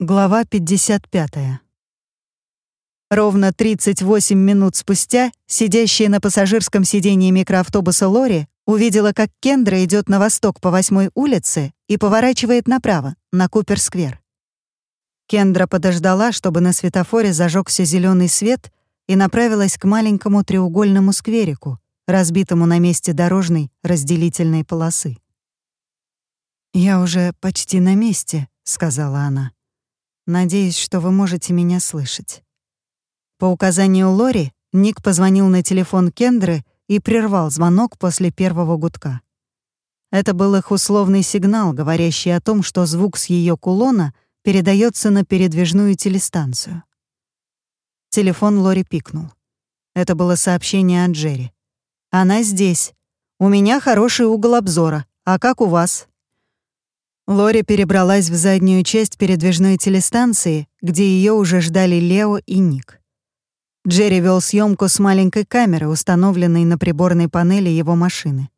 Глава 55. Ровно 38 минут спустя сидящая на пассажирском сиденье микроавтобуса Лори увидела, как Кендра идет на восток по 8 улице и поворачивает направо, на Купер-сквер. Кендра подождала, чтобы на светофоре зажегся зеленый свет, и направилась к маленькому треугольному скверику, разбитому на месте дорожной разделительной полосы. «Я уже почти на месте», — сказала она. Надеюсь, что вы можете меня слышать. По указанию Лори Ник позвонил на телефон Кендры и прервал звонок после первого гудка. Это был их условный сигнал, говорящий о том, что звук с ее кулона передается на передвижную телестанцию. Телефон Лори пикнул. Это было сообщение от Джерри. «Она здесь. У меня хороший угол обзора. А как у вас?» Лори перебралась в заднюю часть передвижной телестанции, где ее уже ждали Лео и Ник. Джерри вел съемку с маленькой камеры, установленной на приборной панели его машины.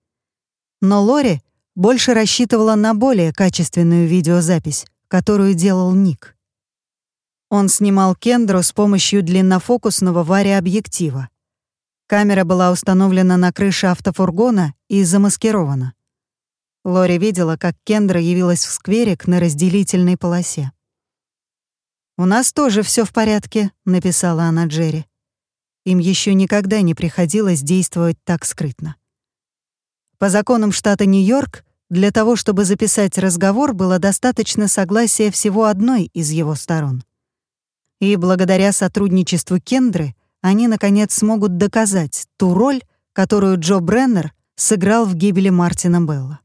Но Лори больше рассчитывала на более качественную видеозапись, которую делал Ник. Он снимал Кендру с помощью длиннофокусного вари-объектива. Камера была установлена на крыше автофургона и замаскирована. Лори видела, как Кендра явилась в скверик на разделительной полосе. «У нас тоже все в порядке», — написала она Джерри. Им еще никогда не приходилось действовать так скрытно. По законам штата Нью-Йорк, для того, чтобы записать разговор, было достаточно согласия всего одной из его сторон. И благодаря сотрудничеству Кендры они, наконец, смогут доказать ту роль, которую Джо Бреннер сыграл в гибели Мартина Белла.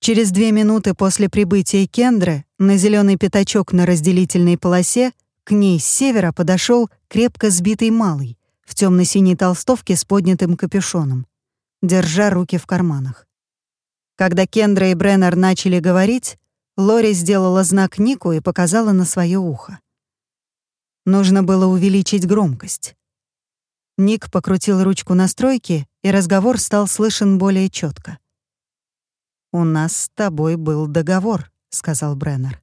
Через две минуты после прибытия Кендры на зеленый пятачок на разделительной полосе к ней с севера подошел крепко сбитый малый в темно-синей толстовке с поднятым капюшоном, держа руки в карманах. Когда Кендра и Бреннер начали говорить, Лори сделала знак Нику и показала на свое ухо. Нужно было увеличить громкость. Ник покрутил ручку настройки, и разговор стал слышен более четко. «У нас с тобой был договор», — сказал Бреннер.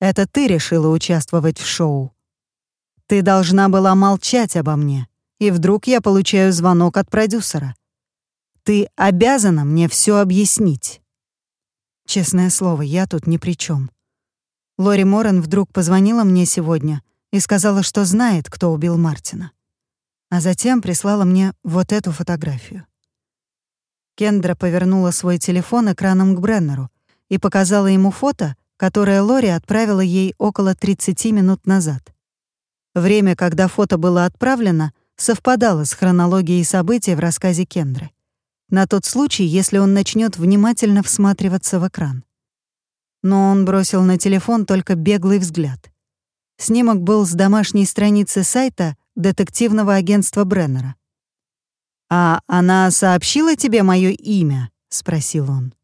«Это ты решила участвовать в шоу. Ты должна была молчать обо мне, и вдруг я получаю звонок от продюсера. Ты обязана мне все объяснить». Честное слово, я тут ни при чем. Лори Моррен вдруг позвонила мне сегодня и сказала, что знает, кто убил Мартина. А затем прислала мне вот эту фотографию. Кендра повернула свой телефон экраном к Бреннеру и показала ему фото, которое Лори отправила ей около 30 минут назад. Время, когда фото было отправлено, совпадало с хронологией событий в рассказе Кендры. На тот случай, если он начнет внимательно всматриваться в экран. Но он бросил на телефон только беглый взгляд. Снимок был с домашней страницы сайта детективного агентства Бреннера. «А она сообщила тебе мое имя?» — спросил он.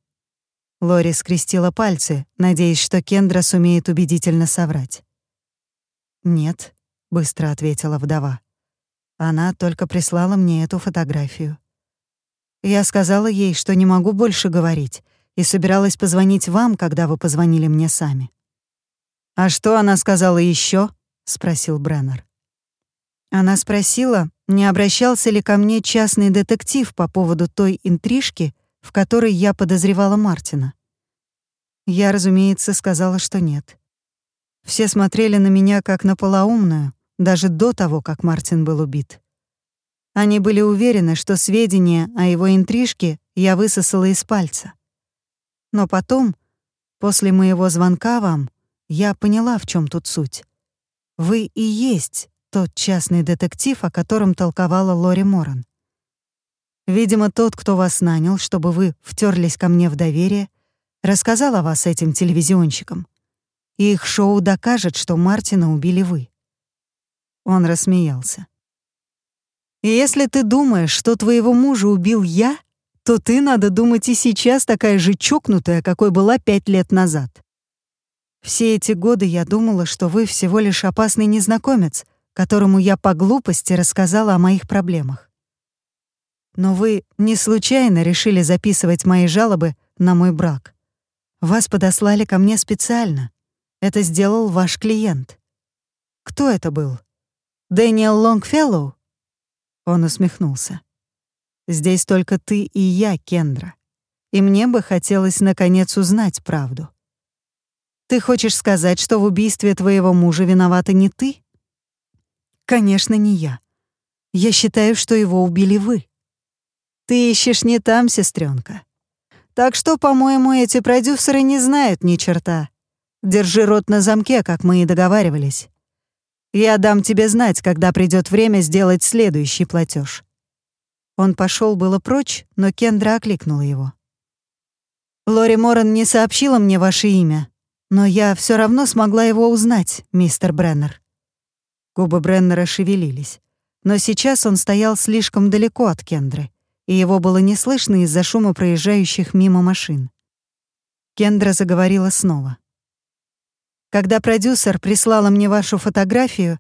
Лори скрестила пальцы, надеясь, что Кендра сумеет убедительно соврать. «Нет», — быстро ответила вдова. «Она только прислала мне эту фотографию. Я сказала ей, что не могу больше говорить, и собиралась позвонить вам, когда вы позвонили мне сами». «А что она сказала еще? спросил Бреннер. Она спросила, не обращался ли ко мне частный детектив по поводу той интрижки, в которой я подозревала Мартина. Я, разумеется, сказала, что нет. Все смотрели на меня как на полоумную, даже до того, как Мартин был убит. Они были уверены, что сведения о его интрижке я высосала из пальца. Но потом, после моего звонка вам, я поняла, в чем тут суть. Вы и есть тот частный детектив, о котором толковала Лори Моран. Видимо, тот, кто вас нанял, чтобы вы втерлись ко мне в доверие, рассказал о вас этим телевизионщикам. И их шоу докажет, что Мартина убили вы. Он рассмеялся. Если ты думаешь, что твоего мужа убил я, то ты, надо думать, и сейчас такая же чокнутая, какой была пять лет назад. Все эти годы я думала, что вы всего лишь опасный незнакомец, которому я по глупости рассказала о моих проблемах. Но вы не случайно решили записывать мои жалобы на мой брак. Вас подослали ко мне специально. Это сделал ваш клиент. Кто это был? Дэниел Лонгфеллоу? Он усмехнулся. Здесь только ты и я, Кендра. И мне бы хотелось наконец узнать правду. Ты хочешь сказать, что в убийстве твоего мужа виновата не ты? Конечно, не я. Я считаю, что его убили вы. Ты ищешь не там, сестренка. Так что, по-моему, эти продюсеры не знают ни черта. Держи рот на замке, как мы и договаривались. Я дам тебе знать, когда придет время сделать следующий платеж. Он пошел было прочь, но Кендра окликнула его. Лори Моран не сообщила мне ваше имя, но я все равно смогла его узнать, мистер Бреннер. Губы Бреннера шевелились, но сейчас он стоял слишком далеко от Кендры, и его было не слышно из-за шума проезжающих мимо машин. Кендра заговорила снова. Когда продюсер прислала мне вашу фотографию,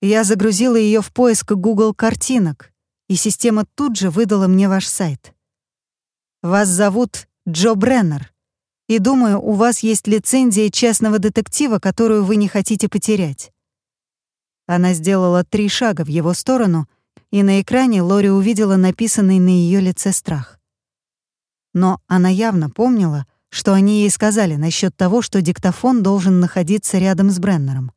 я загрузила ее в поиск Google картинок, и система тут же выдала мне ваш сайт. Вас зовут Джо Бреннер, и думаю, у вас есть лицензия частного детектива, которую вы не хотите потерять. Она сделала три шага в его сторону, и на экране Лори увидела написанный на ее лице страх. Но она явно помнила, что они ей сказали насчет того, что диктофон должен находиться рядом с Бреннером.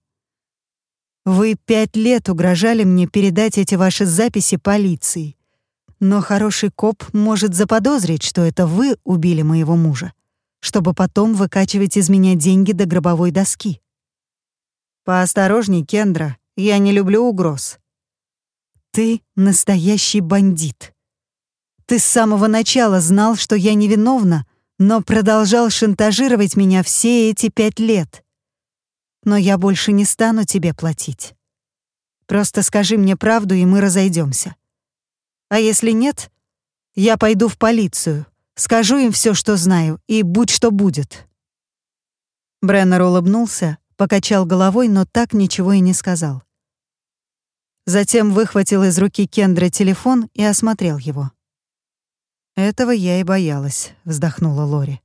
«Вы пять лет угрожали мне передать эти ваши записи полиции. Но хороший коп может заподозрить, что это вы убили моего мужа, чтобы потом выкачивать из меня деньги до гробовой доски. Поосторожней, Кендра, я не люблю угроз. Ты настоящий бандит. Ты с самого начала знал, что я невиновна, но продолжал шантажировать меня все эти пять лет. Но я больше не стану тебе платить. Просто скажи мне правду, и мы разойдемся. А если нет, я пойду в полицию, скажу им все, что знаю, и будь что будет». Бреннер улыбнулся, покачал головой, но так ничего и не сказал. Затем выхватил из руки Кендра телефон и осмотрел его. «Этого я и боялась», — вздохнула Лори.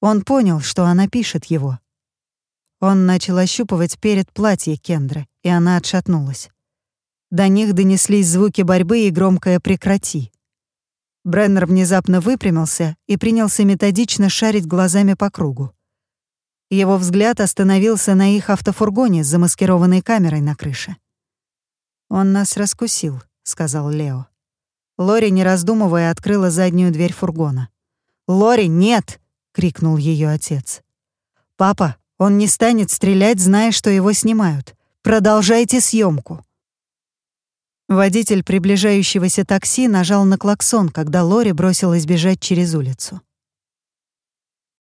Он понял, что она пишет его. Он начал ощупывать перед платье Кендры, и она отшатнулась. До них донеслись звуки борьбы и громкое «прекрати». Бреннер внезапно выпрямился и принялся методично шарить глазами по кругу. Его взгляд остановился на их автофургоне с замаскированной камерой на крыше. «Он нас раскусил», — сказал Лео. Лори, не раздумывая, открыла заднюю дверь фургона. «Лори, нет!» — крикнул ее отец. «Папа, он не станет стрелять, зная, что его снимают. Продолжайте съемку. Водитель приближающегося такси нажал на клаксон, когда Лори бросилась бежать через улицу.